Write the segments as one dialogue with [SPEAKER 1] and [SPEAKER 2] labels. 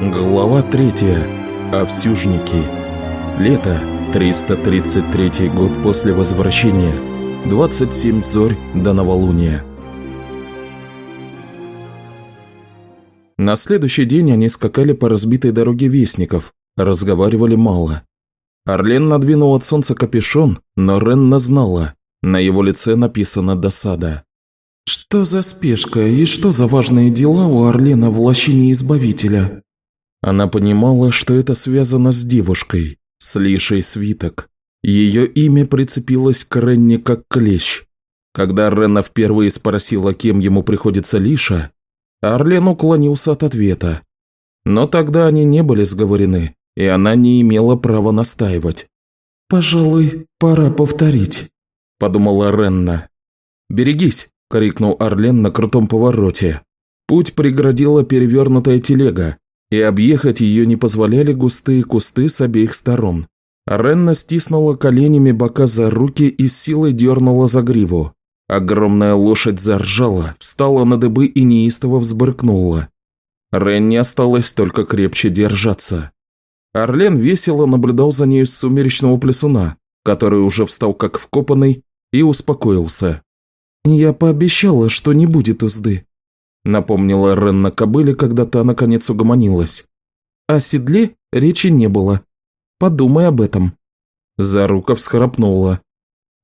[SPEAKER 1] Глава 3. Овсюжники. Лето, 333 год после возвращения. 27 зорь до новолуния. На следующий день они скакали по разбитой дороге Вестников, разговаривали мало. Орлен надвинул от солнца капюшон, но Ренна знала, на его лице написано «досада». «Что за спешка и что за важные дела у Орлена в лощине Избавителя?» Она понимала, что это связано с девушкой, с Лишей Свиток. Ее имя прицепилось к Ренне как клещ. Когда Ренна впервые спросила, кем ему приходится Лиша, Орлен уклонился от ответа. Но тогда они не были сговорены, и она не имела права настаивать. «Пожалуй, пора повторить», – подумала Ренна. «Берегись!» – крикнул Орлен на крутом повороте. Путь преградила перевернутая телега, и объехать ее не позволяли густые кусты с обеих сторон. Ренна стиснула коленями бока за руки и силой дернула за гриву. Огромная лошадь заржала, встала на дыбы и неистово взбрыкнула. Ренне осталось только крепче держаться. Орлен весело наблюдал за нею с сумеречного плесуна, который уже встал как вкопанный и успокоился. «Я пообещала, что не будет узды», напомнила Ренна кобыле, когда та наконец угомонилась. О седле речи не было. Подумай об этом. Зарука всхрапнула.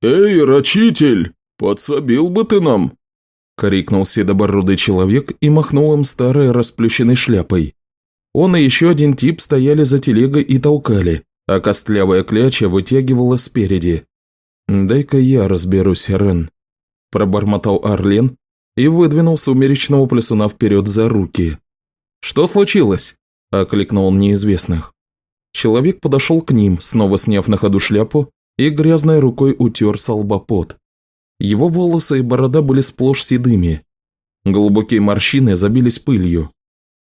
[SPEAKER 2] «Эй, рачитель, подсобил бы ты нам!»
[SPEAKER 1] Крикнул седобородый человек и махнул им старой расплющенной шляпой. Он и еще один тип стояли за телегой и толкали, а костлявая кляча вытягивала спереди. «Дай-ка я разберусь, Рен», – пробормотал Арлен, и выдвинул сумеречного плесуна вперед за руки. «Что случилось?» – окликнул он неизвестных. Человек подошел к ним, снова сняв на ходу шляпу, и грязной рукой утер солбопот. Его волосы и борода были сплошь седыми. Глубокие морщины забились пылью.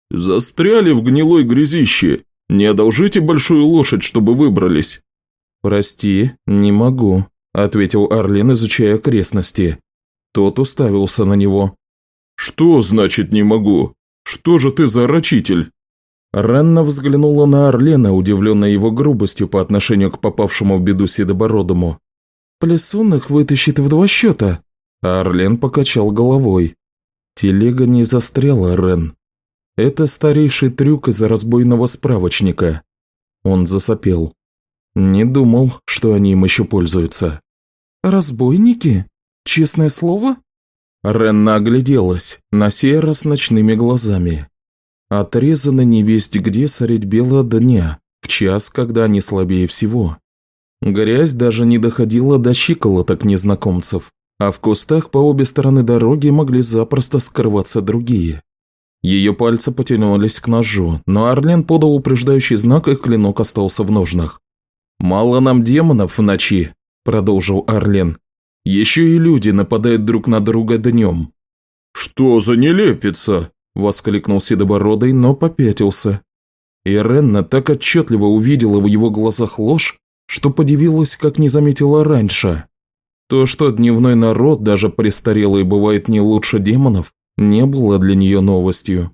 [SPEAKER 2] «Застряли в гнилой грязище! Не одолжите большую лошадь, чтобы выбрались!»
[SPEAKER 1] «Прости, не могу», – ответил Орлен, изучая окрестности. Тот уставился на него.
[SPEAKER 2] «Что значит не могу? Что же ты за рачитель?»
[SPEAKER 1] Ренна взглянула на Орлена, удивленная его грубостью по отношению к попавшему в беду Седобородому. «Плесун их вытащит в два счета», а Орлен покачал головой. Телега не застряла, Рен. Это старейший трюк из-за разбойного справочника. Он засопел. Не думал, что они им еще пользуются. «Разбойники?» Честное слово?» Ренна огляделась, на сей раз ночными глазами. Отрезаны невесть где средь бела дня, в час, когда они слабее всего. Грязь даже не доходила до щиколоток незнакомцев, а в кустах по обе стороны дороги могли запросто скрываться другие. Ее пальцы потянулись к ножу, но Орлен подал упреждающий знак, и клинок остался в ножнах. «Мало нам демонов в ночи», – продолжил Орлен. Еще и люди нападают друг на друга днем».
[SPEAKER 2] «Что за нелепица?» – воскликнул Седобородый, но попятился. И Ренна так отчетливо увидела в его глазах ложь, что подивилась, как не заметила раньше.
[SPEAKER 1] То, что дневной народ, даже престарелый, бывает не лучше демонов, не было для нее новостью.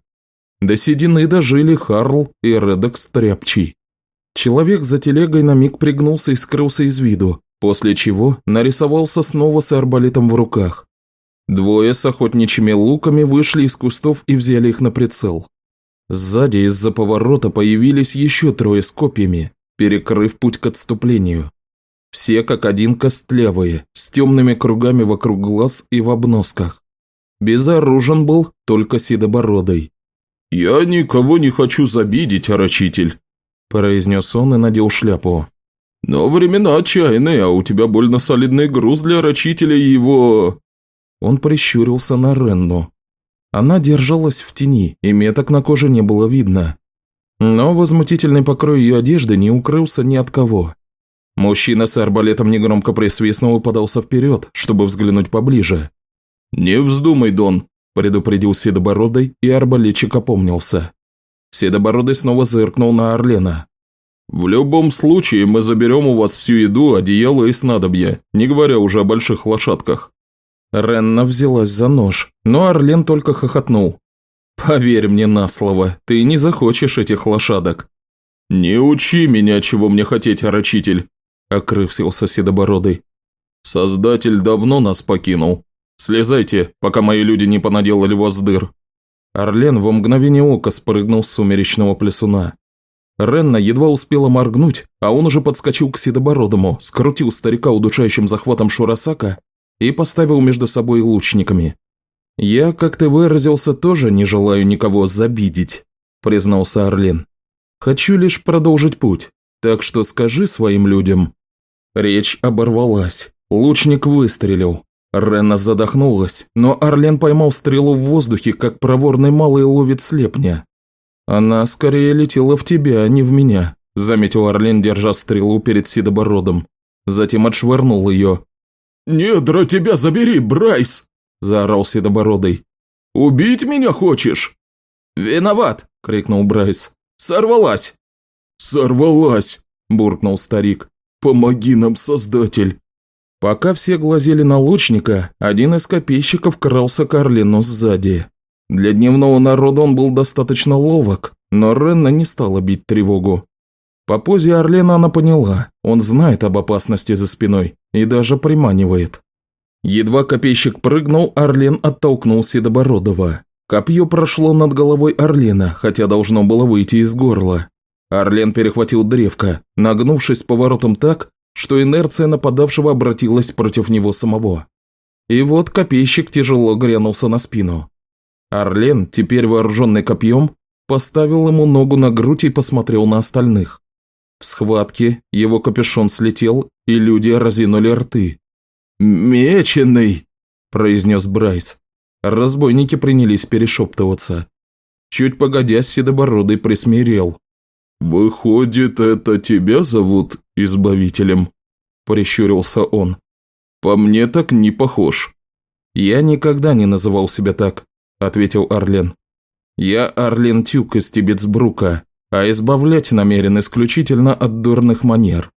[SPEAKER 1] До седины дожили Харл и Редекс Тряпчий. Человек за телегой на миг пригнулся и скрылся из виду, после чего нарисовался снова с арбалетом в руках. Двое с охотничьими луками вышли из кустов и взяли их на прицел. Сзади из-за поворота появились еще трое с копьями, перекрыв путь к отступлению. Все как один костлявые, с темными кругами вокруг глаз и в обносках. Безоружен был только седобородый.
[SPEAKER 2] «Я никого не хочу забидеть, орочитель», – произнес он и надел шляпу. Но времена отчаянные, а у тебя больно солидный груз для рачителя и его...»
[SPEAKER 1] Он прищурился на Ренну. Она держалась в тени, и меток на коже не было видно. Но возмутительный покрой ее одежды не укрылся ни от кого. Мужчина с арбалетом негромко присвистнул и подался вперед, чтобы взглянуть поближе.
[SPEAKER 2] «Не вздумай, Дон», – предупредил Седобородый, и арбалетчик опомнился.
[SPEAKER 1] Седобородый снова зыркнул на Орлена.
[SPEAKER 2] «В любом случае мы заберем у вас всю еду, одеяло и снадобья, не говоря уже о больших лошадках».
[SPEAKER 1] Ренна взялась за нож, но Орлен только хохотнул. Поверь мне на слово, ты не захочешь этих лошадок.
[SPEAKER 2] Не учи меня, чего мне хотеть, орочитель, окрывсился седобородый. Создатель давно нас покинул. Слезайте, пока мои люди не понаделали вас дыр.
[SPEAKER 1] Орлен во мгновение ока спрыгнул с сумеречного плесуна. Ренна едва успела моргнуть, а он уже подскочил к Седобородому, скрутил старика удушающим захватом Шурасака и поставил между собой лучниками. «Я, как ты выразился, тоже не желаю никого забидеть», – признался Орлен. «Хочу лишь продолжить путь, так что скажи своим людям». Речь оборвалась. Лучник выстрелил. Ренна задохнулась, но Орлен поймал стрелу в воздухе, как проворный малый ловит слепня. «Она скорее летела в тебя, а не в меня», – заметил Орлен, держа стрелу перед Сидобородом. Затем отшвырнул ее.
[SPEAKER 2] «Недра тебя забери, Брайс!» – заорал Седобородый. «Убить меня хочешь?»
[SPEAKER 1] «Виноват!» – крикнул Брайс. «Сорвалась!»
[SPEAKER 2] «Сорвалась!» – буркнул старик. «Помоги нам, Создатель!»
[SPEAKER 1] Пока все глазели на лучника, один из копейщиков крался к Орлину сзади. Для дневного народа он был достаточно ловок, но Ренна не стала бить тревогу. По позе Орлена она поняла, он знает об опасности за спиной и даже приманивает. Едва копейщик прыгнул, Орлен оттолкнул Седобородова. Копье прошло над головой Орлена, хотя должно было выйти из горла. Орлен перехватил древко, нагнувшись поворотом так, что инерция нападавшего обратилась против него самого. И вот копейщик тяжело грянулся на спину. Орлен, теперь вооруженный копьем, поставил ему ногу на грудь и посмотрел на остальных. В схватке его капюшон слетел, и люди разинули рты.
[SPEAKER 2] «Меченый!» – произнес Брайс.
[SPEAKER 1] Разбойники принялись перешептываться. Чуть погодя, Седобородый присмирел.
[SPEAKER 2] «Выходит, это тебя зовут Избавителем?» – прищурился он. «По мне так не похож».
[SPEAKER 1] «Я никогда не называл себя так», – ответил Орлен. «Я Орлен Тюк из Тибетсбрука, а избавлять намерен исключительно от дурных манер.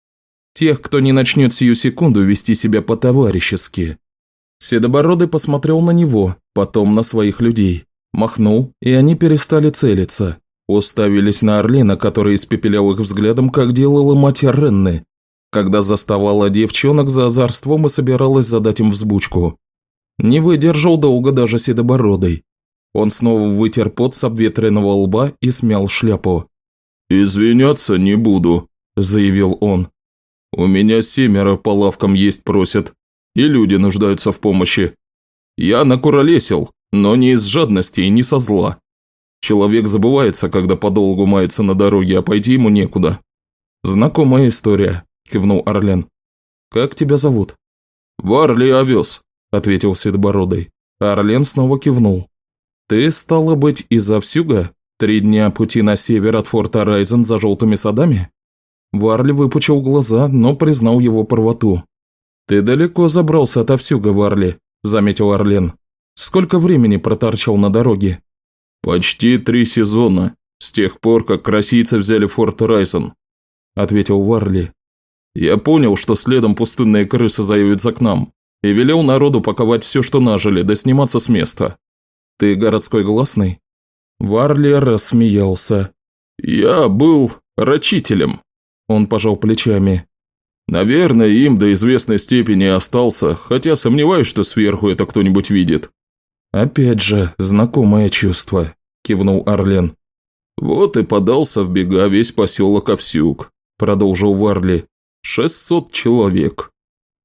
[SPEAKER 1] Тех, кто не начнет сию секунду вести себя по-товарищески». Седобородый посмотрел на него, потом на своих людей. Махнул, и они перестали целиться. Уставились на Орлена, который испепелял их взглядом, как делала мать Ренны, когда заставала девчонок за озорством и собиралась задать им взбучку. Не выдержал долго даже Седобородый. Он снова вытер пот с обветренного лба и смял шляпу.
[SPEAKER 2] «Извиняться не буду», – заявил он. «У меня семеро по лавкам есть просят, и люди нуждаются в помощи. Я накуролесил, но не из жадности и не со зла. Человек забывается, когда подолгу мается на дороге, а пойти ему некуда».
[SPEAKER 1] «Знакомая история», – кивнул Орлен. «Как тебя зовут?»
[SPEAKER 2] «Варли Овес», – ответил Седобородый.
[SPEAKER 1] Орлен снова кивнул. «Ты, стало быть, из Овсюга? Три дня пути на север от форта Райзен за желтыми садами?» Варли выпучил глаза, но признал его правоту. «Ты далеко забрался от Овсюга, Варли», – заметил Орлен. «Сколько времени проторчал на дороге?»
[SPEAKER 2] «Почти три сезона, с тех пор, как красийцы взяли форт Райзен», – ответил Варли. «Я понял, что следом пустынные крысы заявятся к нам, и велел народу паковать все, что нажили, да сниматься с места.
[SPEAKER 1] «Ты городской гласный?» Варли рассмеялся.
[SPEAKER 2] «Я был рачителем».
[SPEAKER 1] Он пожал плечами.
[SPEAKER 2] «Наверное, им до известной степени остался, хотя сомневаюсь, что сверху это кто-нибудь видит».
[SPEAKER 1] «Опять же, знакомое чувство», – кивнул Орлен.
[SPEAKER 2] «Вот и подался в бега весь поселок Овсюк», – продолжил Варли. «Шестьсот человек.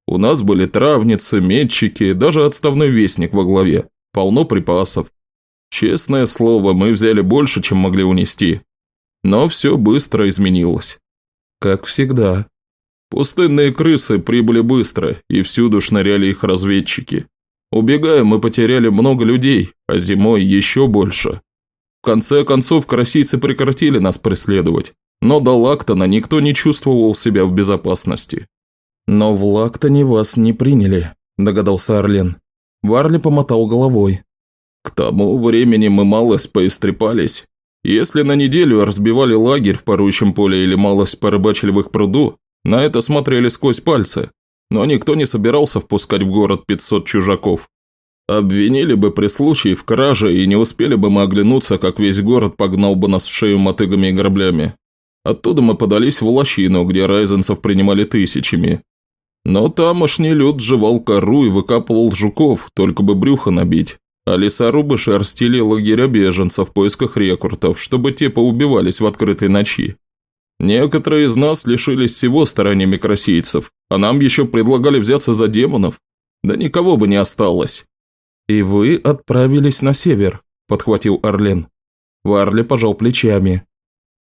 [SPEAKER 2] У нас были травницы, метчики, даже отставной вестник во главе полно припасов. Честное слово, мы взяли больше, чем могли унести. Но все быстро изменилось.
[SPEAKER 1] Как всегда.
[SPEAKER 2] Пустынные крысы прибыли быстро, и всюду шныряли их разведчики. Убегая, мы потеряли много людей, а зимой еще больше. В конце концов, красийцы прекратили нас преследовать, но до Лактона никто не чувствовал себя в безопасности.
[SPEAKER 1] «Но в Лактоне вас не приняли», – догадался Орлен. Варли помотал головой.
[SPEAKER 2] «К тому времени мы малость поистрепались. Если на неделю разбивали лагерь в парующем поле или малость порыбачили в их пруду, на это смотрели сквозь пальцы, но никто не собирался впускать в город 500 чужаков. Обвинили бы при случае в краже, и не успели бы мы оглянуться, как весь город погнал бы нас в шею мотыгами и граблями. Оттуда мы подались в лощину, где райзенцев принимали тысячами. Но тамошний люд жевал кору и выкапывал жуков, только бы брюхо набить. А лесорубы шерстили лагеря беженцев в поисках рекрутов, чтобы те поубивались в открытой ночи. Некоторые из нас лишились всего стараниями красийцев, а нам еще предлагали взяться за демонов. Да никого бы не осталось.
[SPEAKER 1] «И вы отправились на север», – подхватил Орлен. Варли пожал плечами.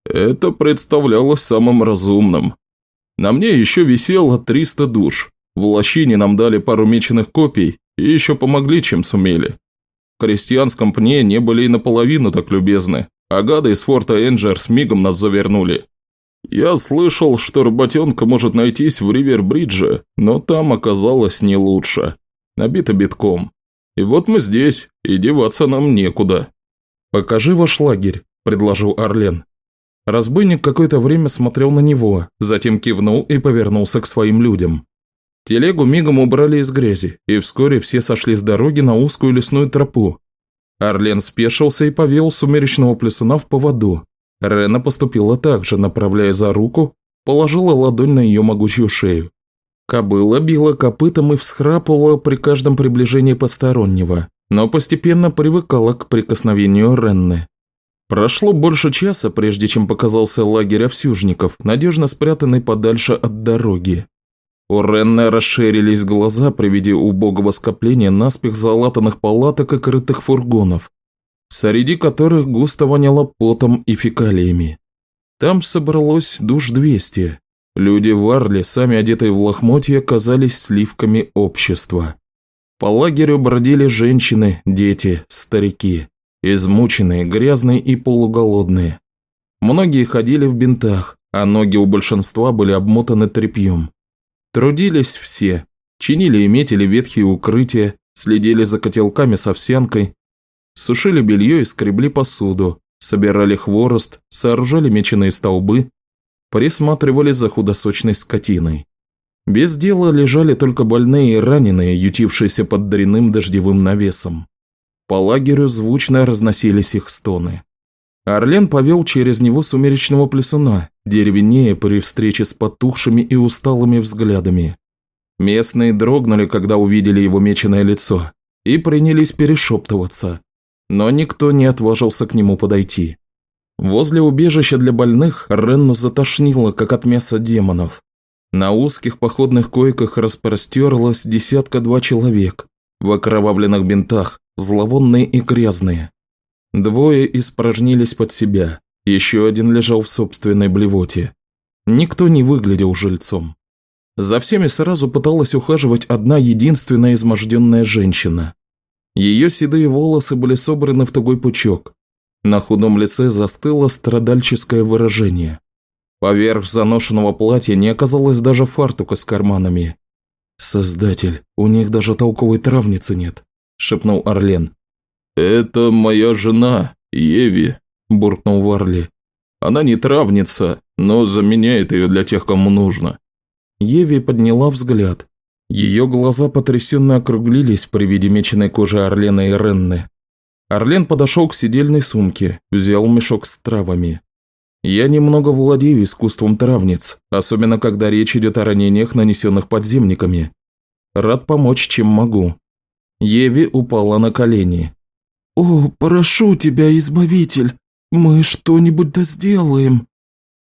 [SPEAKER 2] «Это представлялось самым разумным. На мне еще висело 300 душ. В лощине нам дали пару меченых копий и еще помогли, чем сумели. В крестьянском пне не были и наполовину так любезны, а гады из форта Энджер с мигом нас завернули. Я слышал, что работенка может найтись в Ривербридже, но там оказалось не лучше. Набито битком. И вот мы здесь, и деваться нам некуда».
[SPEAKER 1] «Покажи ваш лагерь», – предложил Орлен. Разбойник какое-то время смотрел на него, затем кивнул и повернулся к своим людям. Телегу мигом убрали из грязи, и вскоре все сошли с дороги на узкую лесную тропу. Орлен спешился и повел сумеречного плесуна в поводу. Рена поступила так же, направляя за руку, положила ладонь на ее могучую шею. Кобыла била копытом и всхрапывала при каждом приближении постороннего, но постепенно привыкала к прикосновению Ренны. Прошло больше часа, прежде чем показался лагерь овсюжников, надежно спрятанный подальше от дороги. У Ренны расширились глаза при виде убогого скопления наспех залатанных палаток и крытых фургонов, среди которых густо воняло потом и фекалиями. Там собралось душ двести, Люди в Арле, сами одетые в лохмотья, казались сливками общества. По лагерю бродили женщины, дети, старики. Измученные, грязные и полуголодные. Многие ходили в бинтах, а ноги у большинства были обмотаны тряпьем. Трудились все, чинили и метили ветхие укрытия, следили за котелками с овсянкой, сушили белье и скребли посуду, собирали хворост, сооружали меченые столбы, присматривали за худосочной скотиной. Без дела лежали только больные и раненые, ютившиеся под дряным дождевым навесом. По лагерю звучно разносились их стоны. Орлен повел через него сумеречного плесуна, деревенея при встрече с потухшими и усталыми взглядами. Местные дрогнули, когда увидели его меченое лицо, и принялись перешептываться, но никто не отважился к нему подойти. Возле убежища для больных Ренну затошнило, как от мяса демонов. На узких походных койках распростерлось десятка-два человек, в окровавленных бинтах, зловонные и грязные. Двое испражнились под себя, еще один лежал в собственной блевоте. Никто не выглядел жильцом. За всеми сразу пыталась ухаживать одна единственная изможденная женщина. Ее седые волосы были собраны в тугой пучок, на худом лице застыло страдальческое выражение. Поверх заношенного платья не оказалось даже фартука с карманами. «Создатель, у них даже толковой травницы нет», – шепнул Орлен.
[SPEAKER 2] «Это моя жена, Еви», – буркнул Варли. «Она не травница, но заменяет ее для тех, кому нужно».
[SPEAKER 1] Еви подняла взгляд. Ее глаза потрясенно округлились при виде меченой кожи Орлена и Ренны. Орлен подошел к сидельной сумке, взял мешок с травами. Я немного владею искусством травниц, особенно когда речь идет о ранениях, нанесенных подземниками. Рад помочь, чем могу. Еви упала на колени.
[SPEAKER 3] «О, прошу тебя, избавитель, мы что-нибудь да сделаем!»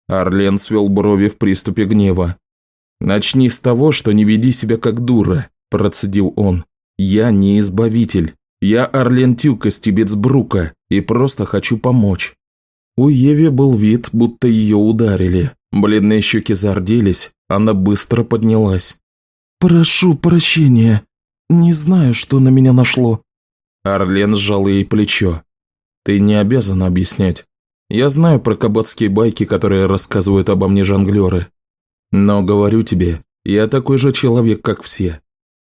[SPEAKER 1] Орлен свел брови в приступе гнева. «Начни с того, что не веди себя как дура», – процедил он. «Я не избавитель. Я Орлен Тюк из Тибетсбрука и просто хочу помочь». У Еви был вид, будто ее ударили. Бледные щеки зарделись, она быстро поднялась.
[SPEAKER 3] «Прошу прощения. Не знаю, что на меня нашло».
[SPEAKER 1] Орлен сжал ей плечо. «Ты не обязан объяснять. Я знаю про кабацкие байки, которые рассказывают обо мне жонглеры. Но говорю тебе, я такой же человек, как все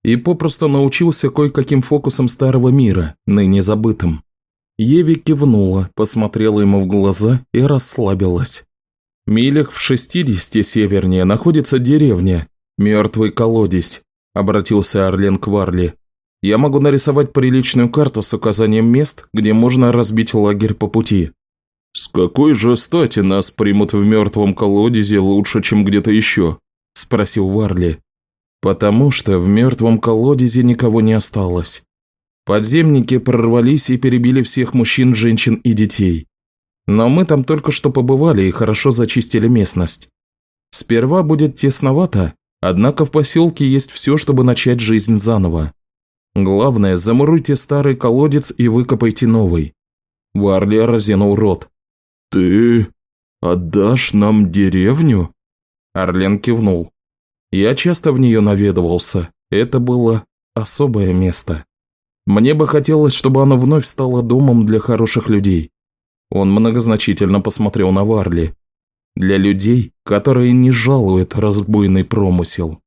[SPEAKER 1] и попросту научился кое-каким фокусам старого мира, ныне забытым. Еви кивнула, посмотрела ему в глаза и расслабилась. Милях в шестидесяти севернее находится деревня, мертвый колодец, обратился Орлен к Варли. Я могу нарисовать приличную карту с указанием мест, где можно разбить лагерь по пути.
[SPEAKER 2] С какой же стати нас примут в мертвом колодезе лучше, чем где-то еще? Спросил Варли.
[SPEAKER 1] Потому что в мертвом колодезе никого не осталось. Подземники прорвались и перебили всех мужчин, женщин и детей. Но мы там только что побывали и хорошо зачистили местность. Сперва будет тесновато, однако в поселке есть все, чтобы начать жизнь заново. Главное, замуруйте старый колодец и выкопайте новый. Варли разинул рот.
[SPEAKER 2] «Ты отдашь нам деревню?»
[SPEAKER 1] Орлен кивнул. Я часто в нее наведывался. Это было особое место. Мне бы хотелось, чтобы оно вновь стало домом для хороших людей. Он многозначительно посмотрел на Варли. Для людей, которые не жалуют разбойный промысел.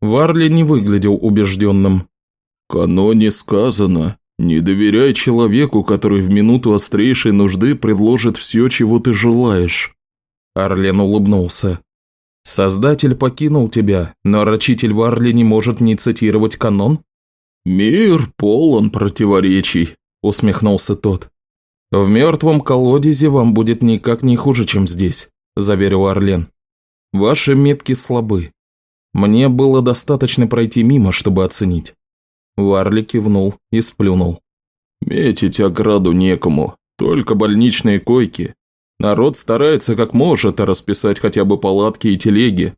[SPEAKER 1] Варли не выглядел убежденным.
[SPEAKER 2] Каноне сказано, не доверяй человеку, который в минуту острейшей нужды предложит все, чего ты желаешь.
[SPEAKER 1] Арлен улыбнулся. Создатель покинул тебя, но рачитель Варли не может не цитировать канон?
[SPEAKER 2] Мир полон противоречий, усмехнулся тот.
[SPEAKER 1] В мертвом колодезе вам будет никак не хуже, чем здесь, заверил Орлен. Ваши метки слабы. Мне было достаточно пройти мимо, чтобы оценить. Варли кивнул и сплюнул.
[SPEAKER 2] «Метить ограду некому, только больничные койки. Народ старается как может расписать хотя бы палатки и телеги».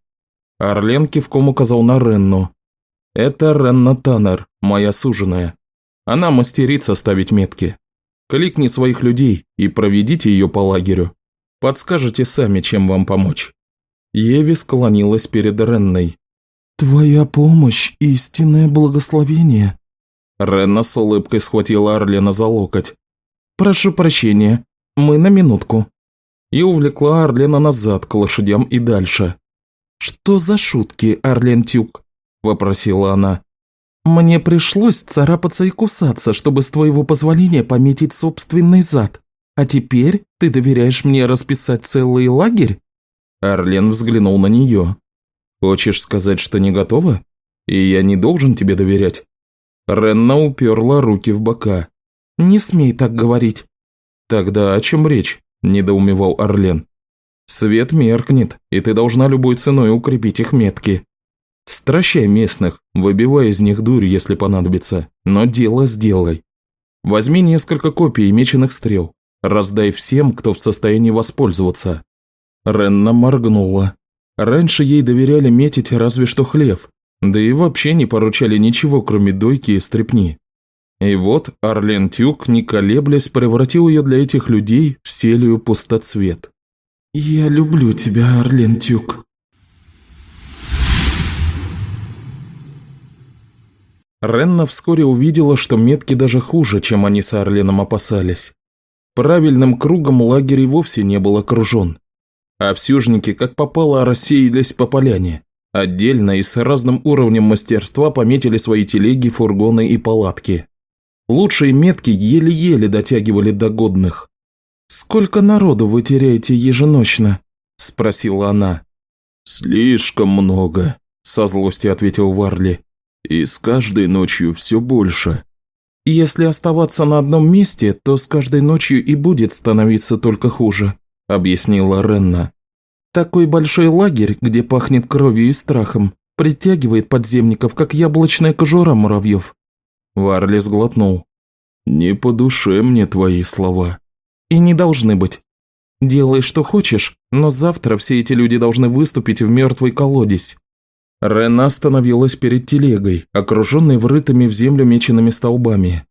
[SPEAKER 1] Орлен кивком указал на Ренну. «Это Ренна Таннер, моя суженая. Она мастерица ставить метки. Кликни своих людей и проведите ее по лагерю. Подскажете сами, чем вам помочь». Еви склонилась перед Ренной.
[SPEAKER 3] «Твоя помощь – истинное благословение».
[SPEAKER 1] Ренна с улыбкой схватила Арлена за локоть. «Прошу прощения, мы на минутку». И увлекла Арлена назад к лошадям и дальше. «Что за шутки, Арлен Тюк?» – вопросила она. «Мне пришлось царапаться и кусаться, чтобы с твоего позволения пометить собственный зад. А теперь ты доверяешь мне расписать целый лагерь?» Арлен взглянул на нее. Хочешь сказать, что не готова? И я не должен тебе доверять?» Ренна уперла руки в бока. «Не смей так говорить». «Тогда о чем речь?» – недоумевал Орлен. «Свет меркнет, и ты должна любой ценой укрепить их метки. Стращай местных, выбивай из них дурь, если понадобится, но дело сделай. Возьми несколько копий меченых стрел, раздай всем, кто в состоянии воспользоваться». Ренна моргнула. Раньше ей доверяли метить разве что хлев, да и вообще не поручали ничего, кроме дойки и стрепни. И вот Арлен Тюк, не колеблясь, превратил ее для этих людей в селию пустоцвет.
[SPEAKER 3] «Я люблю тебя, Арлен Тюк».
[SPEAKER 1] Ренна вскоре увидела, что метки даже хуже, чем они с Орленом опасались. Правильным кругом лагерь и вовсе не был окружен а всюжники, как попало, рассеялись по поляне. Отдельно и с разным уровнем мастерства пометили свои телеги, фургоны и палатки. Лучшие метки еле-еле дотягивали до годных. «Сколько народу вы теряете еженочно?» – спросила она.
[SPEAKER 2] «Слишком много», – со злостью ответил Варли. «И с каждой ночью все больше».
[SPEAKER 3] «Если оставаться на одном месте, то с каждой ночью и будет становиться только хуже», – объяснила Ренна. «Такой большой лагерь, где пахнет кровью и страхом, притягивает подземников, как яблочная кожура муравьев».
[SPEAKER 1] Варли сглотнул.
[SPEAKER 2] «Не по душе мне твои слова».
[SPEAKER 3] «И не должны быть. Делай, что хочешь, но завтра все эти люди должны выступить в мертвый колодец».
[SPEAKER 1] Рена остановилась перед телегой, окруженной врытыми в землю меченными столбами.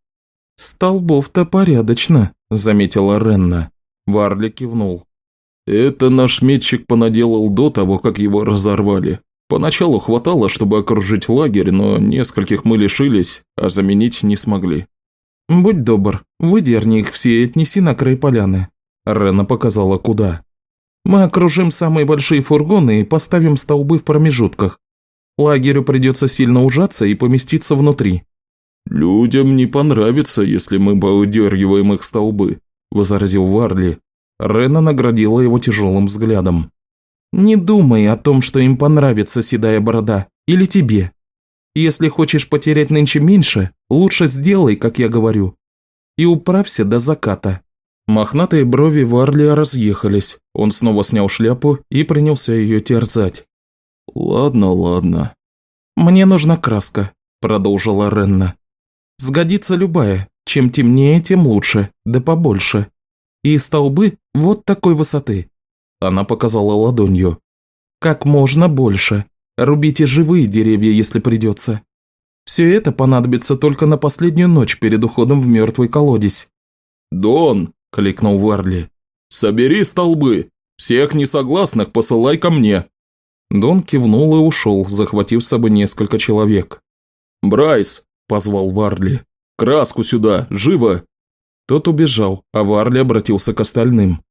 [SPEAKER 3] «Столбов-то порядочно», – заметила Ренна.
[SPEAKER 1] Варли кивнул.
[SPEAKER 2] «Это наш метчик понаделал до того, как его разорвали. Поначалу хватало, чтобы окружить лагерь, но нескольких мы лишились, а заменить не смогли».
[SPEAKER 3] «Будь добр, выдерни их все и отнеси на край поляны».
[SPEAKER 1] Рена показала, куда.
[SPEAKER 3] «Мы окружим самые большие фургоны и поставим столбы в промежутках. Лагерю придется сильно ужаться и поместиться внутри».
[SPEAKER 2] «Людям не понравится, если мы поудергиваем их столбы», возразил Варли. Рена наградила его тяжелым взглядом.
[SPEAKER 3] «Не думай о том, что им понравится седая борода. Или тебе. Если хочешь потерять нынче меньше, лучше сделай, как я говорю. И управься до заката».
[SPEAKER 1] Мохнатые брови Варли разъехались. Он снова снял шляпу и принялся ее терзать. «Ладно, ладно».
[SPEAKER 3] «Мне нужна краска», – продолжила Ренна. «Сгодится любая. Чем темнее, тем лучше, да побольше. И столбы вот такой высоты». Она показала ладонью. «Как можно больше. Рубите живые деревья, если придется. Все это понадобится только на последнюю ночь перед уходом в мертвый колодец».
[SPEAKER 2] «Дон!» – кликнул Варли. «Собери столбы. Всех несогласных посылай ко мне».
[SPEAKER 1] Дон кивнул и ушел, захватив с собой несколько человек.
[SPEAKER 2] «Брайс!» – позвал Варли. «Краску сюда! Живо!»
[SPEAKER 1] Тот убежал, а Варли обратился к остальным.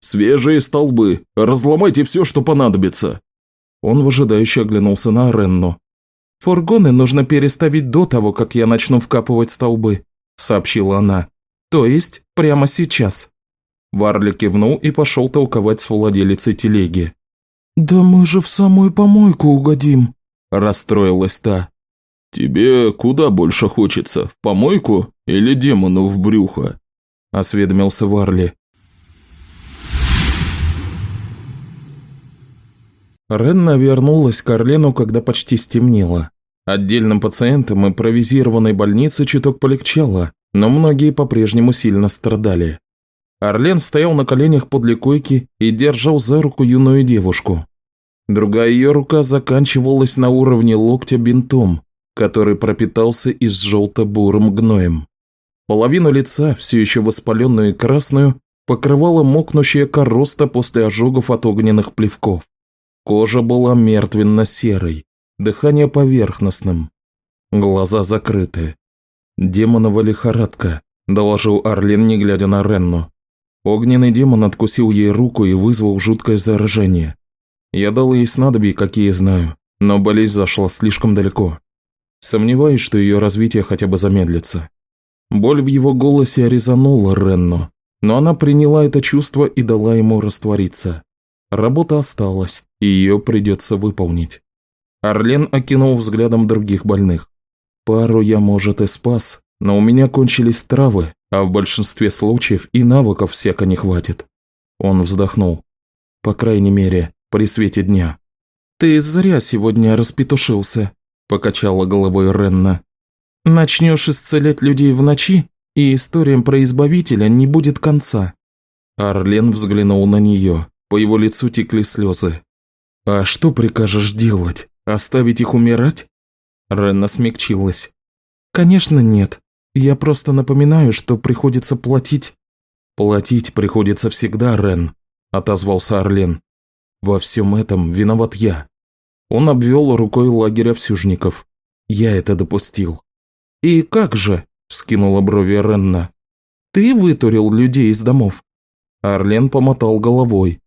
[SPEAKER 2] «Свежие столбы! Разломайте все, что понадобится!»
[SPEAKER 1] Он выжидающе оглянулся на Ренну.
[SPEAKER 3] «Фургоны нужно переставить до того, как я начну вкапывать столбы», – сообщила она. «То есть прямо сейчас».
[SPEAKER 1] Варли кивнул и пошел толковать с владелицей телеги.
[SPEAKER 3] «Да мы же в самую помойку угодим», –
[SPEAKER 1] расстроилась та.
[SPEAKER 2] «Тебе куда больше хочется, в помойку или демону в брюхо?» – осведомился Варли.
[SPEAKER 1] Ренна вернулась к Орлену, когда почти стемнело. Отдельным пациентам импровизированной больницы чуток полегчало, но многие по-прежнему сильно страдали. Орлен стоял на коленях подле койки и держал за руку юную девушку. Другая ее рука заканчивалась на уровне локтя бинтом, который пропитался и с желто-бурым гноем. Половину лица, все еще воспаленную и красную, покрывала мокнущая короста после ожогов от огненных плевков. Кожа была мертвенно-серой, дыхание поверхностным, глаза закрыты. «Демонова лихорадка», – доложил Арлен, не глядя на Ренну. Огненный демон откусил ей руку и вызвал жуткое заражение. Я дал ей снадобье, какие знаю, но болезнь зашла слишком далеко. Сомневаюсь, что ее развитие хотя бы замедлится. Боль в его голосе резанула Ренну, но она приняла это чувство и дала ему раствориться. Работа осталась, и ее придется выполнить. Орлен окинул взглядом других больных. Пару я, может, и спас, но у меня кончились травы, а в большинстве случаев и навыков всяко не хватит. Он вздохнул. По крайней мере, при свете дня.
[SPEAKER 3] «Ты зря сегодня распетушился», – покачала головой Ренна. «Начнешь исцелять людей в ночи, и историям про Избавителя не будет конца».
[SPEAKER 1] Арлен взглянул на нее. По его лицу текли слезы. «А что прикажешь делать? Оставить их умирать?» Ренна смягчилась.
[SPEAKER 3] «Конечно нет. Я просто напоминаю, что приходится платить».
[SPEAKER 1] «Платить приходится всегда, Рен», – отозвался Орлен. «Во всем этом виноват я». Он обвел рукой лагерь овсюжников. «Я это допустил».
[SPEAKER 3] «И как же?» – вскинула брови Ренна. «Ты вытурил людей из домов?»
[SPEAKER 1] Орлен помотал головой.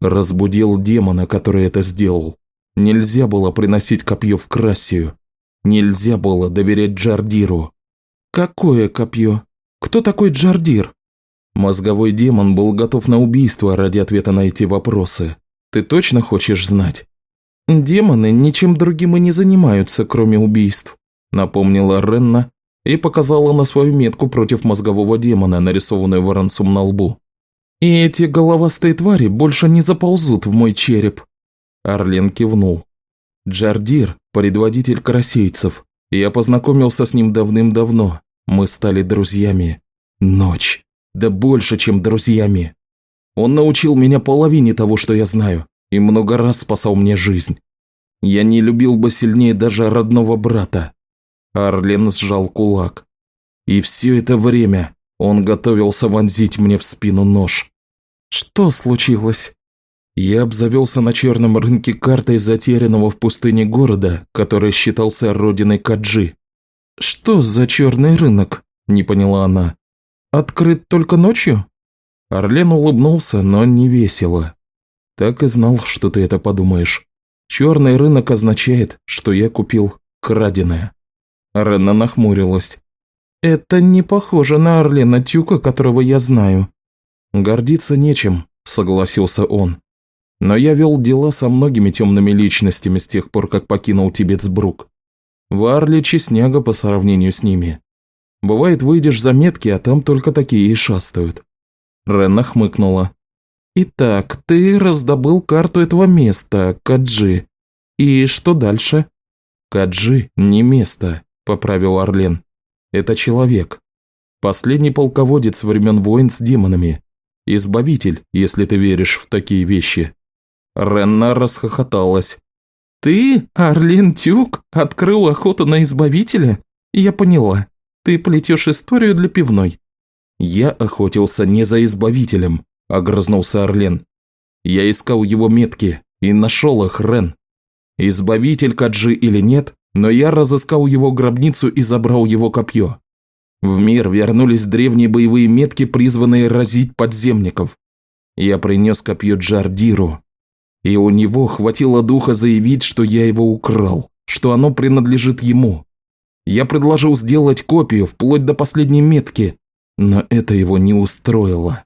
[SPEAKER 1] Разбудил демона, который это сделал. Нельзя было приносить копье в Красию. Нельзя было доверять Джардиру.
[SPEAKER 3] «Какое копье? Кто такой Джардир?»
[SPEAKER 1] Мозговой демон был готов на убийство ради ответа на эти вопросы. Ты точно хочешь знать?
[SPEAKER 3] «Демоны ничем другим и не занимаются, кроме убийств», напомнила Ренна и показала на свою метку против мозгового демона, нарисованную воронцом на лбу. «И эти головастые твари больше не заползут в мой череп».
[SPEAKER 1] Орлен кивнул. Джардир – предводитель карасейцев. Я познакомился с ним давным-давно. Мы стали друзьями. Ночь. Да больше, чем друзьями. Он научил меня половине того, что я знаю, и много раз спасал мне жизнь. Я не любил бы сильнее даже родного брата. Арлен сжал кулак. И все это время он готовился вонзить мне в спину нож.
[SPEAKER 3] Что случилось?
[SPEAKER 1] Я обзавелся на черном рынке картой затерянного в пустыне города, который считался родиной Каджи.
[SPEAKER 3] «Что за черный рынок?» – не поняла она. «Открыт только ночью?»
[SPEAKER 1] Орлен улыбнулся, но не весело. «Так и знал, что ты это подумаешь. Черный рынок означает, что я купил краденое». Ренна нахмурилась.
[SPEAKER 3] «Это не похоже на Орлена Тюка, которого я знаю».
[SPEAKER 1] «Гордиться нечем», – согласился он. Но я вел дела со многими темными личностями с тех пор, как покинул Тибетсбрук. Варли честняга по сравнению с ними. Бывает, выйдешь за метки, а там только такие и шастают. Ренна хмыкнула. «Итак, ты раздобыл карту этого места, Каджи. И что дальше?» «Каджи не место», – поправил Орлен. «Это человек. Последний полководец времен войн с демонами. Избавитель, если ты веришь в такие вещи». Ренна расхохоталась. «Ты, Орлен Тюк, открыл охоту на Избавителя? Я поняла. Ты плетешь историю для пивной». «Я охотился не за Избавителем», – огрызнулся Орлен. «Я искал его метки и нашел их, Рен. Избавитель Каджи или нет, но я разыскал его гробницу и забрал его копье. В мир вернулись древние боевые метки, призванные разить подземников. Я принес копье Джардиру, и у него хватило духа заявить, что я его украл, что оно принадлежит ему. Я предложил сделать копию вплоть до последней метки, но это его не устроило.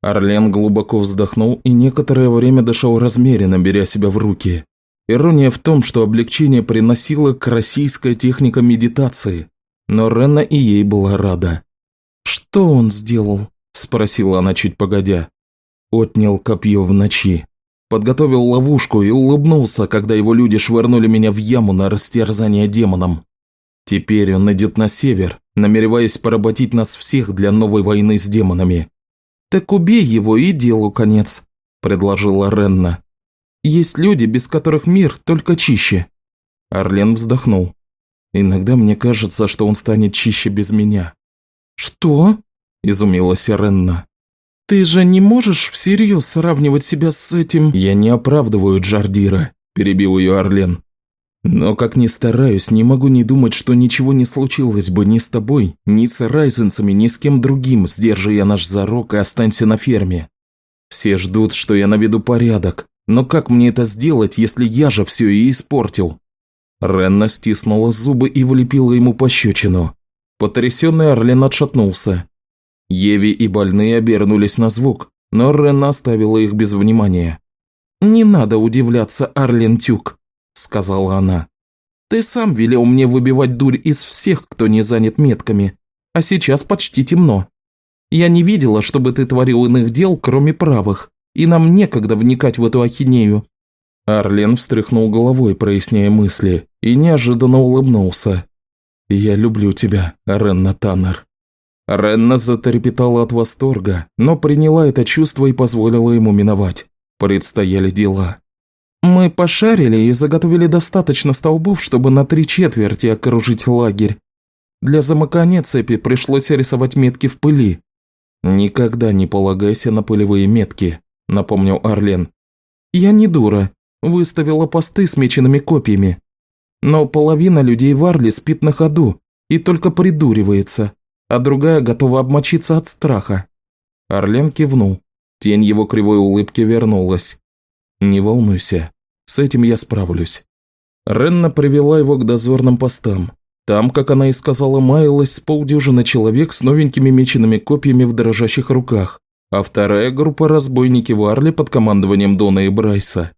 [SPEAKER 1] Орлен глубоко вздохнул и некоторое время дышал размеренно, беря себя в руки. Ирония в том, что облегчение приносила российская техника медитации, но Ренна и ей была рада. «Что он сделал?» – спросила она чуть погодя. Отнял копье в ночи. Подготовил ловушку и улыбнулся, когда его люди швырнули меня в яму на растерзание демоном. Теперь он идет на север, намереваясь поработить нас всех для новой войны с демонами. «Так убей его и делу конец», – предложила Ренна. «Есть люди, без которых мир только чище». Орлен вздохнул. «Иногда мне кажется, что он станет чище без меня». «Что?» – изумилась Ренна. «Ты же не можешь всерьез сравнивать себя с этим...» «Я не оправдываю Джардира», – перебил ее Орлен. «Но как ни стараюсь, не могу не думать, что ничего не случилось бы ни с тобой, ни с райзенцами, ни с кем другим, сдержи я наш зарок и останься на ферме. Все ждут, что я наведу порядок, но как мне это сделать, если я же все и испортил?» Ренна стиснула зубы и влепила ему пощечину. Потрясенный Орлен отшатнулся. Еви и больные обернулись на звук, но Рен оставила их без внимания. «Не надо удивляться, Арлен Тюк», – сказала она. «Ты сам велел мне выбивать дурь из всех, кто не занят метками, а сейчас почти темно. Я не видела, чтобы ты творил иных дел, кроме правых, и нам некогда вникать в эту ахинею». Арлен встряхнул головой, проясняя мысли, и неожиданно улыбнулся. «Я люблю тебя, Ренна Таннер». Ренна затрепетала от восторга, но приняла это чувство и позволила ему миновать. Предстояли дела. «Мы пошарили и заготовили достаточно столбов, чтобы на три четверти окружить лагерь. Для замыкания цепи пришлось рисовать метки в пыли». «Никогда не полагайся на пылевые метки», – напомнил Арлен. «Я не дура. Выставила посты с меченными копьями. Но половина людей в Арле спит на ходу и только придуривается а другая готова обмочиться от страха. Орлен кивнул. Тень его кривой улыбки вернулась. «Не волнуйся, с этим я справлюсь». Ренна привела его к дозорным постам. Там, как она и сказала, маялась с человек с новенькими мечеными копьями в дрожащих руках, а вторая группа разбойники Варли под командованием Дона и Брайса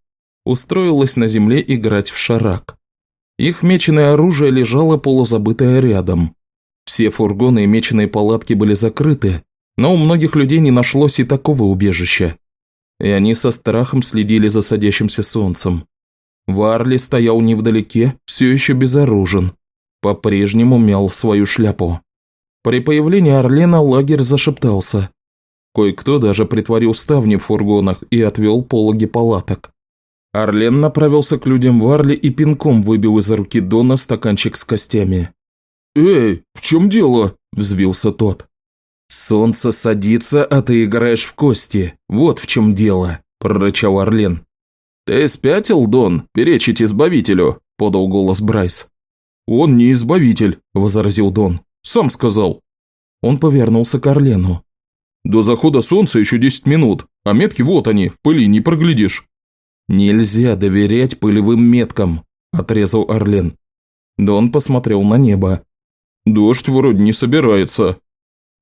[SPEAKER 1] устроилась на земле играть в шарак. Их меченое оружие лежало полузабытое рядом. Все фургоны и меченые палатки были закрыты, но у многих людей не нашлось и такого убежища. И они со страхом следили за садящимся солнцем. Варли стоял невдалеке, все еще безоружен. По-прежнему мял свою шляпу. При появлении Орлена лагерь зашептался. Кое-кто даже притворил ставни в фургонах и отвел пологи палаток. Орлен направился к людям Варли и пинком выбил из руки Дона стаканчик с костями. «Эй, в чем дело?» – взвился тот. «Солнце садится, а ты играешь в кости. Вот в чем дело», – прорычал Орлен. «Ты спятил, Дон, перечить избавителю?» – подал голос Брайс. «Он не избавитель», – возразил Дон. «Сам сказал». Он повернулся к Орлену. «До захода солнца еще десять минут, а метки вот они, в пыли не проглядишь». «Нельзя доверять пылевым меткам», – отрезал Орлен. Дон посмотрел на небо. Дождь вроде не собирается.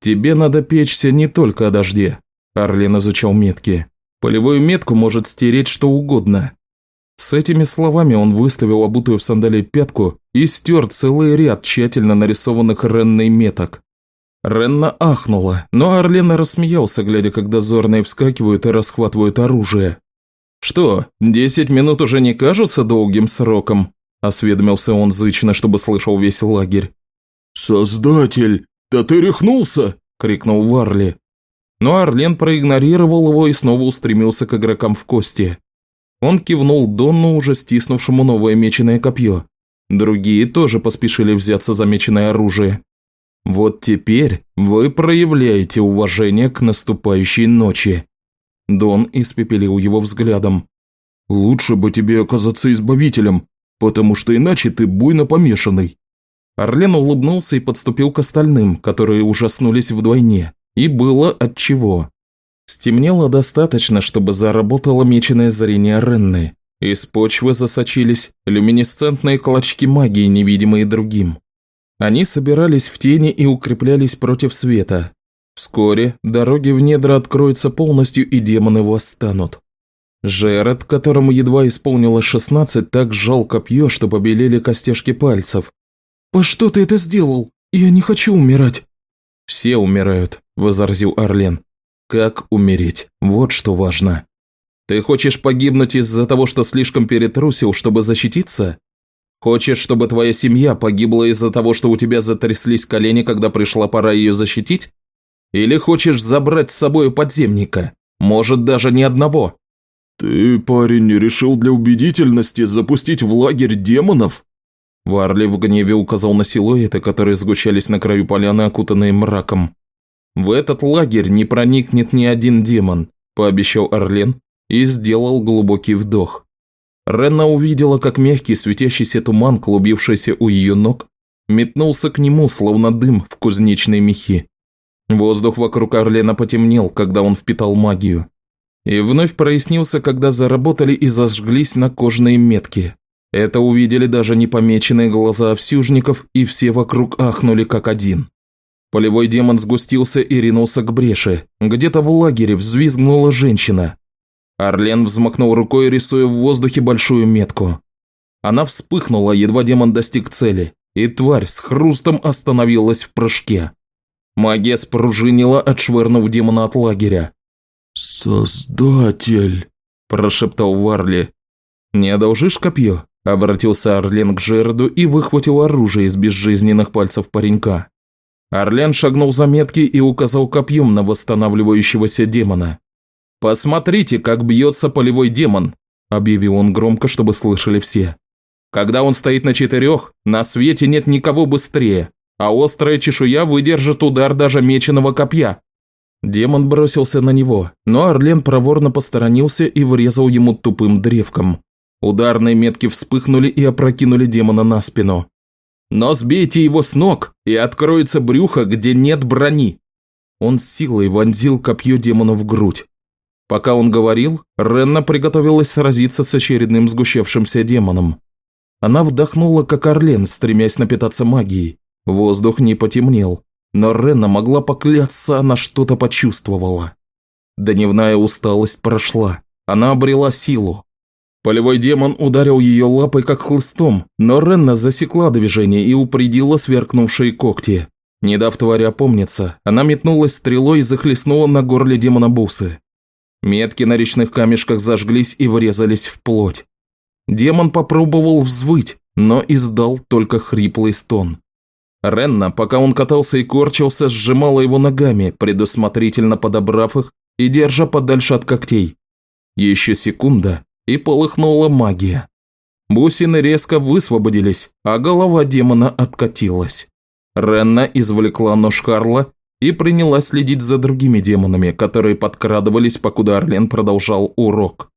[SPEAKER 1] Тебе надо печься не только о дожде. Арлен изучал метки. Полевую метку может стереть что угодно. С этими словами он выставил обутую в сандалии пятку и стер целый ряд тщательно нарисованных Ренной меток. Ренна ахнула, но Орлена рассмеялся, глядя, как дозорные вскакивают и расхватывают оружие. «Что, десять минут уже не кажутся долгим сроком?» – осведомился он зычно, чтобы слышал весь лагерь.
[SPEAKER 2] «Создатель, да ты рехнулся!» – крикнул Варли.
[SPEAKER 1] Но Орлен проигнорировал его и снова устремился к игрокам в кости. Он кивнул Донну, уже стиснувшему новое меченое копье. Другие тоже поспешили взяться за меченое оружие. Вот теперь вы проявляете уважение к наступающей ночи. Дон испепелил его взглядом.
[SPEAKER 2] «Лучше бы тебе оказаться избавителем, потому что иначе ты буйно помешанный».
[SPEAKER 1] Орлен улыбнулся и подступил к остальным, которые ужаснулись вдвойне. И было отчего. Стемнело достаточно, чтобы заработало меченое зрение Ренны. Из почвы засочились люминесцентные клочки магии, невидимые другим. Они собирались в тени и укреплялись против света. Вскоре дороги в недра откроются полностью и демоны восстанут. Жеред, которому едва исполнилось 16, так сжал копье, что побелели костяшки пальцев.
[SPEAKER 3] «По что ты это сделал? Я не хочу умирать!»
[SPEAKER 1] «Все умирают», – возразил Орлен. «Как умереть? Вот что важно. Ты хочешь погибнуть из-за того, что слишком перетрусил, чтобы защититься? Хочешь, чтобы твоя семья погибла из-за того, что у тебя затряслись колени, когда пришла пора ее защитить? Или хочешь забрать с собой подземника? Может, даже ни одного?»
[SPEAKER 2] «Ты, парень, решил для убедительности запустить в лагерь демонов?»
[SPEAKER 1] Варли в гневе указал на силуэты, которые сгущались на краю поляны, окутанные мраком. «В этот лагерь не проникнет ни один демон», – пообещал Орлен и сделал глубокий вдох. Ренна увидела, как мягкий светящийся туман, клубившийся у ее ног, метнулся к нему, словно дым в кузнечной мехи. Воздух вокруг Орлена потемнел, когда он впитал магию. И вновь прояснился, когда заработали и зажглись на кожные метки. Это увидели даже непомеченные глаза овсюжников, и все вокруг ахнули как один. Полевой демон сгустился и ринулся к бреши. Где-то в лагере взвизгнула женщина. Орлен взмахнул рукой, рисуя в воздухе большую метку. Она вспыхнула, едва демон достиг цели, и тварь с хрустом остановилась в прыжке. Магия спружинила, отшвырнув демона от лагеря.
[SPEAKER 2] «Создатель!» – прошептал Варли.
[SPEAKER 1] «Не одолжишь копье?» – обратился Орлен к Жерду и выхватил оружие из безжизненных пальцев паренька. Орлен шагнул за метки и указал копьем на восстанавливающегося демона. «Посмотрите, как бьется полевой демон», – объявил он громко, чтобы слышали все. «Когда он стоит на четырех, на свете нет никого быстрее, а острая чешуя выдержит удар даже меченого копья». Демон бросился на него, но Орлен проворно посторонился и врезал ему тупым древком. Ударные метки вспыхнули и опрокинули демона на спину. «Но сбейте его с ног, и откроется брюхо, где нет брони!» Он с силой вонзил копье демону в грудь. Пока он говорил, Ренна приготовилась сразиться с очередным сгущавшимся демоном. Она вдохнула, как орлен, стремясь напитаться магией. Воздух не потемнел, но Ренна могла поклясться, она что-то почувствовала. Дневная усталость прошла, она обрела силу. Полевой демон ударил ее лапой как хлыстом, но Ренна засекла движение и упредила сверкнувшие когти. Не дав твари опомниться, она метнулась стрелой и захлестнула на горле демона бусы. Метки на речных камешках зажглись и врезались в плоть. Демон попробовал взвыть, но издал только хриплый стон. Ренна, пока он катался и корчился, сжимала его ногами, предусмотрительно подобрав их и держа подальше от когтей. Еще секунда, и полыхнула магия. Бусины резко высвободились, а голова демона откатилась. Ренна извлекла нож Харла и принялась следить за другими демонами, которые подкрадывались, покуда Орлен продолжал урок.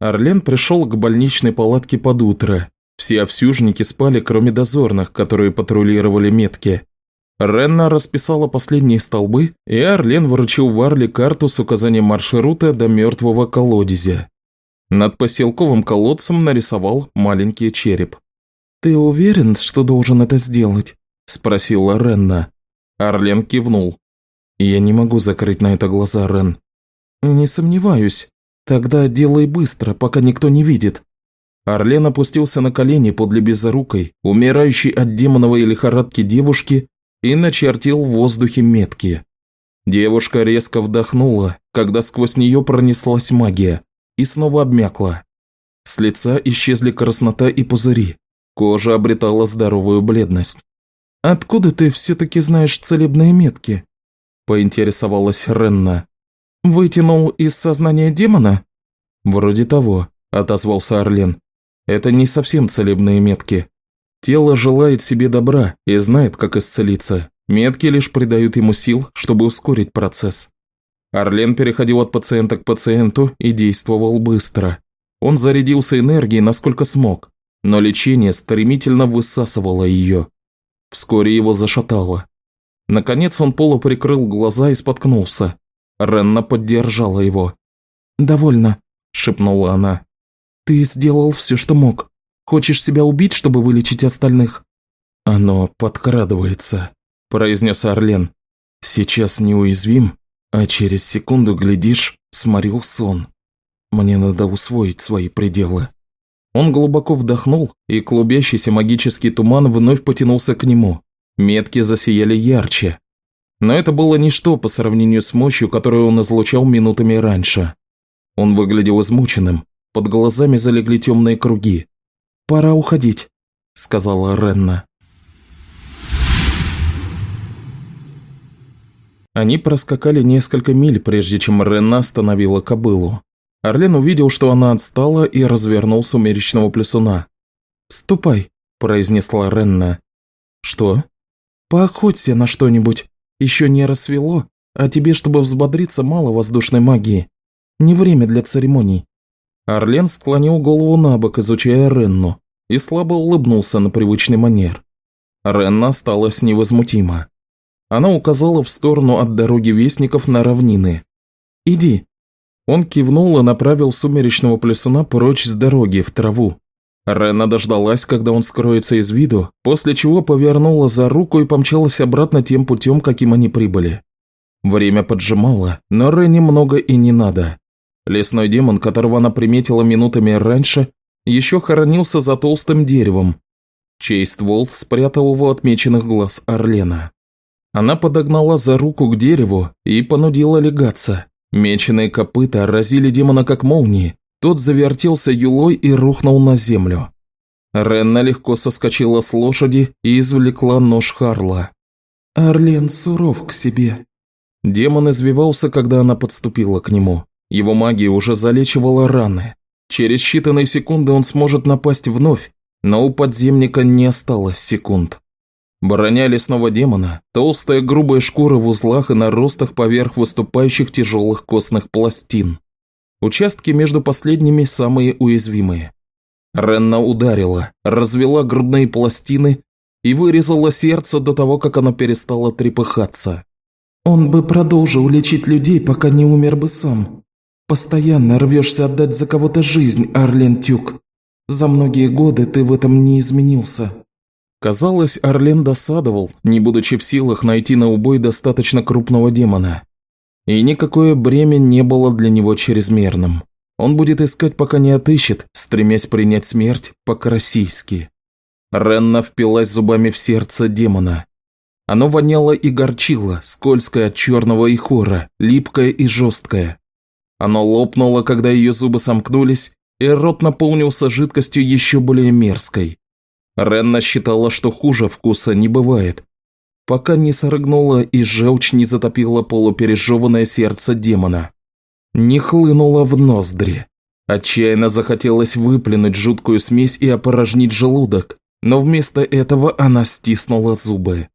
[SPEAKER 1] Орлен пришел к больничной палатке под утро. Все овсюжники спали, кроме дозорных, которые патрулировали метки. Ренна расписала последние столбы, и Орлен вручил Варли карту с указанием маршрута до мертвого колодезя. Над поселковым колодцем нарисовал маленький череп. «Ты уверен, что должен это сделать?» – спросила Ренна. Арлен кивнул. «Я не могу закрыть на это глаза, Рен.
[SPEAKER 3] «Не сомневаюсь. Тогда делай быстро, пока никто не видит». Орлен опустился на колени подле безрукой, умирающей от демоновой лихорадки девушки, и начертил в воздухе метки. Девушка резко вдохнула, когда сквозь нее пронеслась магия, и снова обмякла. С лица исчезли краснота и пузыри, кожа обретала здоровую бледность. «Откуда ты все-таки знаешь целебные метки?» – поинтересовалась Ренна. «Вытянул из сознания демона?» «Вроде того», – отозвался Орлен. «Это не совсем целебные метки. Тело желает себе добра и знает, как исцелиться. Метки лишь придают ему сил, чтобы ускорить процесс». Орлен переходил от пациента к пациенту и действовал быстро. Он зарядился энергией, насколько смог, но лечение стремительно высасывало ее. Вскоре его зашатало. Наконец он полуприкрыл глаза и споткнулся. Ренна поддержала его. «Довольно», – шепнула она. «Ты сделал все, что мог. Хочешь себя убить, чтобы вылечить остальных?» «Оно подкрадывается», – произнес Орлен. «Сейчас неуязвим, а через секунду, глядишь, сморил сон. Мне надо усвоить свои пределы». Он глубоко вдохнул, и клубящийся магический туман вновь потянулся к нему. Метки засияли ярче. Но это было ничто по сравнению с мощью, которую он излучал минутами раньше. Он выглядел измученным, под глазами залегли темные круги. «Пора уходить», – сказала Ренна. Они проскакали несколько миль, прежде чем Ренна остановила кобылу. Орлен увидел, что она отстала и развернул сумеречного плесуна. «Ступай», – произнесла Ренна. «Что?» «Поохоться на что-нибудь. Еще не рассвело, а тебе, чтобы взбодриться, мало воздушной магии. Не время для церемоний». Орлен склонил голову на бок, изучая Ренну, и слабо улыбнулся на привычный манер. Ренна осталась невозмутима. Она указала в сторону от дороги Вестников на равнины. «Иди», он кивнул и направил сумеречного плесуна прочь с дороги, в траву. Рена дождалась, когда он скроется из виду, после чего повернула за руку и помчалась обратно тем путем, каким они прибыли. Время поджимало, но Рене много и не надо. Лесной демон, которого она приметила минутами раньше, еще хоронился за толстым деревом, чей ствол спрятал его отмеченных глаз Орлена. Она подогнала за руку к дереву и понудила легаться, Меченые копыта разили демона как молнии, тот завертелся юлой и рухнул на землю. Ренна легко соскочила с лошади и извлекла нож Харла. «Орлен суров к себе». Демон извивался, когда она подступила к нему. Его магия уже залечивала раны. Через считанные секунды он сможет напасть вновь, но у подземника не осталось секунд. Броня лесного демона, толстая грубая шкура в узлах и наростах поверх выступающих тяжелых костных пластин. Участки между последними самые уязвимые. Ренна ударила, развела грудные пластины и вырезала сердце до того, как оно перестало трепыхаться. «Он бы продолжил лечить людей, пока не умер бы сам. Постоянно рвешься отдать за кого-то жизнь, Арлен Тюк. За многие годы ты в этом не изменился». Казалось, Орлен досадовал, не будучи в силах найти на убой достаточно крупного демона. И никакое бремя не было для него чрезмерным. Он будет искать, пока не отыщет, стремясь принять смерть по-карасийски. Ренна впилась зубами в сердце демона. Оно воняло и горчило, скользкое от черного и хора, липкое и жесткое. Оно лопнуло, когда ее зубы сомкнулись, и рот наполнился жидкостью еще более мерзкой. Ренна считала, что хуже вкуса не бывает, пока не сорыгнула и желчь не затопила полупережеванное сердце демона. Не хлынула в ноздри. Отчаянно захотелось выплюнуть жуткую смесь и опорожнить желудок, но вместо этого она стиснула зубы.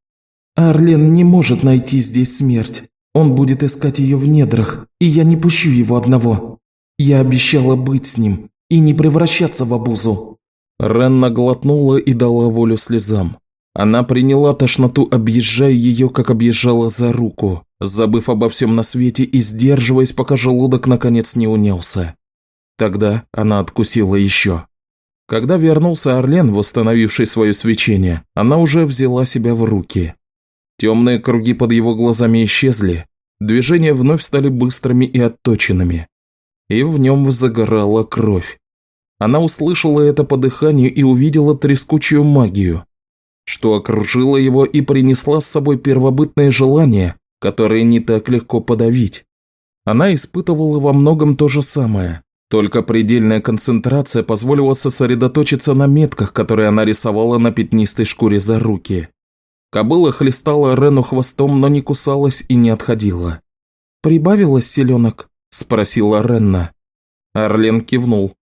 [SPEAKER 3] «Арлен не может найти здесь смерть. Он будет искать ее в недрах, и я не пущу его одного. Я обещала быть с ним и не превращаться в обузу». Ренна глотнула и дала волю слезам. Она приняла тошноту, объезжая ее, как объезжала за руку, забыв обо всем на свете и сдерживаясь, пока желудок наконец не унялся. Тогда она откусила еще. Когда вернулся Орлен, восстановивший свое свечение, она уже взяла себя в руки. Темные круги под его глазами исчезли,
[SPEAKER 1] Движения вновь стали быстрыми и отточенными. И в нем загорала кровь. Она услышала это по дыханию и увидела трескучую магию, что окружила его и принесла с собой первобытные желания, которые не так легко подавить. Она испытывала во многом то же самое, только предельная концентрация позволила сосредоточиться на метках, которые она рисовала на пятнистой шкуре за руки. Кобыла хлестала Рену хвостом, но не кусалась и не отходила. «Прибавилось селенок?» – спросила Ренна. Орлен кивнул.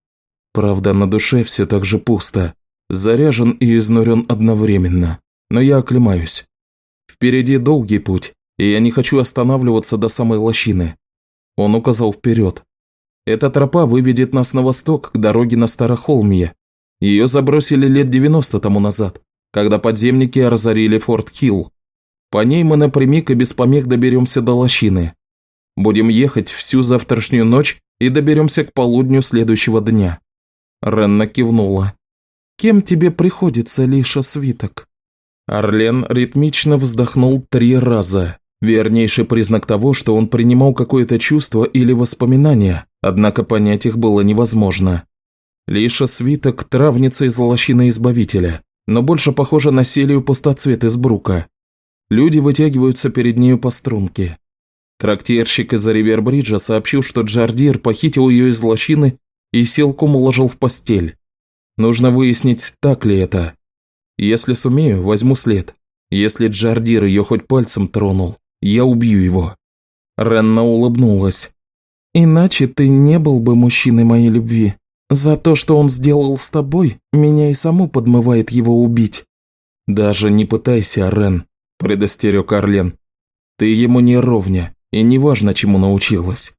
[SPEAKER 1] Правда, на душе все так же пусто. Заряжен и изнурен одновременно. Но я оклемаюсь. Впереди долгий путь, и я не хочу останавливаться до самой лощины. Он указал вперед. Эта тропа выведет нас на восток, к дороге на Старохолмье. Ее забросили лет 90 тому назад, когда подземники разорили Форт Хилл. По ней мы напрямик и без помех доберемся до лощины. Будем ехать всю завтрашнюю ночь и доберемся к полудню следующего дня. Ренна кивнула. «Кем тебе приходится, Лиша Свиток?» Орлен ритмично вздохнул три раза. Вернейший признак того, что он принимал какое-то чувство или воспоминание, однако понять их было невозможно. Лиша Свиток – травница из лощины Избавителя, но больше похожа на селию пустоцвет из Брука. Люди вытягиваются перед нею по струнке. Трактирщик из Ривербриджа сообщил, что Джардир похитил ее из лощины и силком уложил в постель. Нужно выяснить, так ли это. Если сумею, возьму след. Если Джардир ее хоть пальцем тронул, я убью его». Ренна улыбнулась. «Иначе ты не был бы мужчиной моей любви. За то, что он сделал с тобой, меня и саму подмывает его убить». «Даже не пытайся, Рен», – предостерег Орлен. «Ты ему не ровня, и неважно, чему научилась.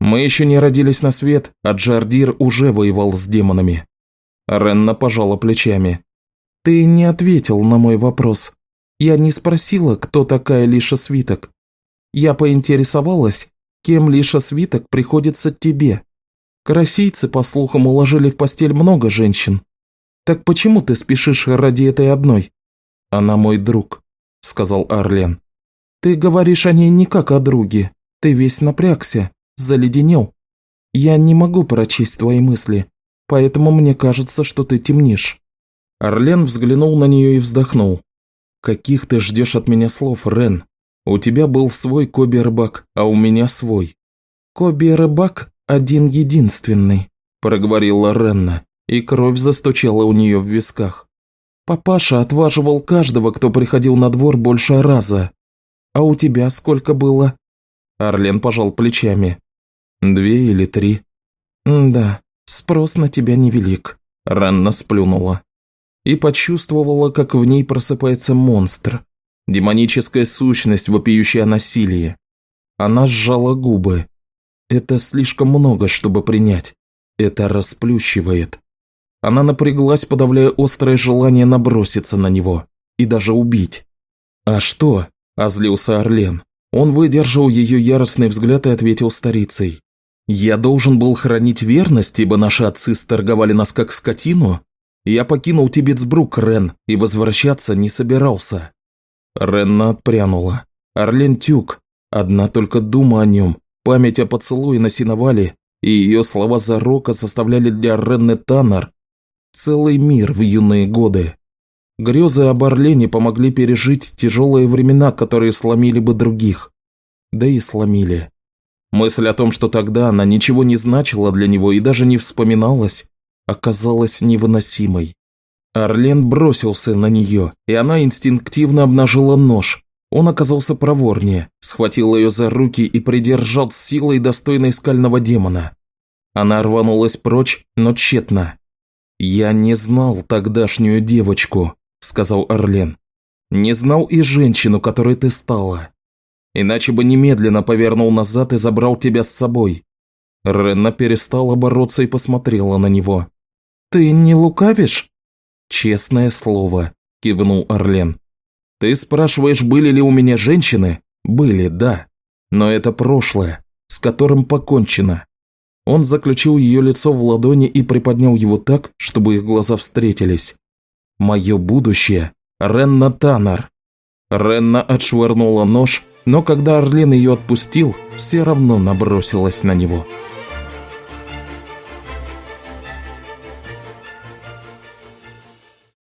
[SPEAKER 1] Мы еще не родились на свет, а Джардир уже воевал с демонами». Ренна пожала плечами. «Ты не ответил на мой вопрос. Я не спросила, кто такая Лиша Свиток. Я поинтересовалась, кем Лиша Свиток приходится тебе. Карасийцы, по слухам, уложили в постель много женщин. Так почему ты спешишь ради этой одной? Она мой друг, сказал Арлен. Ты говоришь о ней не как о друге. Ты весь напрягся, заледенел. Я не могу прочесть твои мысли, поэтому мне кажется, что ты темнишь. Орлен взглянул на нее и вздохнул. «Каких ты ждешь от меня слов, Рен? У тебя был свой Коби-рыбак, а у меня свой». «Коби-рыбак один-единственный», – проговорила Ренна, и кровь застучала у нее в висках. «Папаша отваживал каждого, кто приходил на двор больше раза. А у тебя сколько было?» Орлен пожал плечами. «Две или три?» «Да, спрос на тебя невелик», – Ренна сплюнула и почувствовала, как в ней просыпается монстр. Демоническая сущность, вопиющая насилие. Она сжала губы. Это слишком много, чтобы принять. Это расплющивает. Она напряглась, подавляя острое желание наброситься на него. И даже убить. «А что?» – озлился Орлен. Он выдержал ее яростный взгляд и ответил старицей. «Я должен был хранить верность, ибо наши отцы сторговали нас как скотину? Я покинул Тибетсбрук, Рен, и возвращаться не собирался». Ренна отпрянула. Орлен Тюк. Одна только дума о нем, память о поцелуе на сеновале и ее слова зарока составляли для Ренны Таннер целый мир в юные годы. Грезы об Орлене помогли пережить тяжелые времена, которые сломили бы других. Да и сломили. Мысль о том, что тогда она ничего не значила для него и даже не вспоминалась, оказалась невыносимой. Орлен бросился на нее, и она инстинктивно обнажила нож. Он оказался проворнее, схватил ее за руки и придержал с силой достойной скального демона. Она рванулась прочь, но тщетно. «Я не знал тогдашнюю девочку», – сказал Орлен. «Не знал и женщину, которой ты стала. Иначе бы немедленно повернул назад и забрал тебя с собой». Ренна перестала бороться и посмотрела на него. «Ты не лукавишь?» «Честное слово», – кивнул Орлен. «Ты спрашиваешь, были ли у меня женщины? Были, да. Но это прошлое, с которым покончено». Он заключил ее лицо в ладони и приподнял его так, чтобы их глаза встретились. «Мое будущее – Ренна Таннер». Ренна отшвырнула нож
[SPEAKER 3] но когда Орлен ее отпустил, все равно набросилась на него.